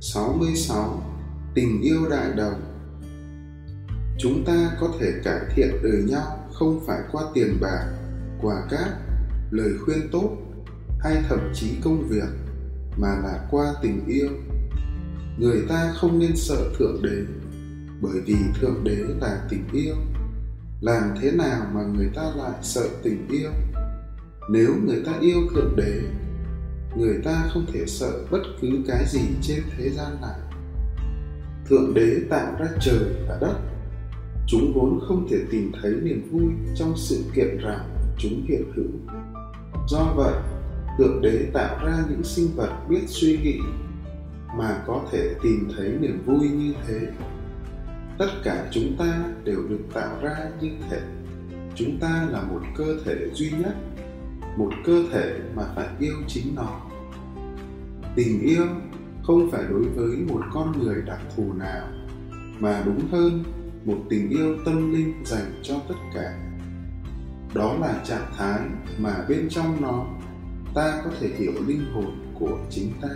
66 Tình yêu đại đồng Chúng ta có thể cải thiện đời nhau không phải qua tiền bạc, quà cáp, lời khuyên tốt hay thậm chí công việc mà là qua tình yêu. Người ta không nên sợ Thượng Đế bởi vì Thượng Đế là tình yêu. Làm thế nào mà người ta lại sợ tình yêu? Nếu người ta yêu Thượng Đế người ta không thể sợ bất cứ cái gì trên thế gian này. Thượng đế tạo ra trời và đất. Chúng vốn không thể tìm thấy niềm vui trong sự kiện rằng chúng hiện hữu. Do vậy, thượng đế tạo ra những sinh vật biết suy nghĩ mà có thể tìm thấy niềm vui như thế. Tất cả chúng ta đều được tạo ra như thế. chúng ta là một cơ thể duy nhất một cơ thể mà phải yêu chính nó. Tình yêu không phải đối với một con người đặc thù nào, mà đúng hơn, một tình yêu tâm linh dành cho tất cả. Đó là trạng thái mà bên trong nó, ta có thể hiểu linh hồn của chính ta.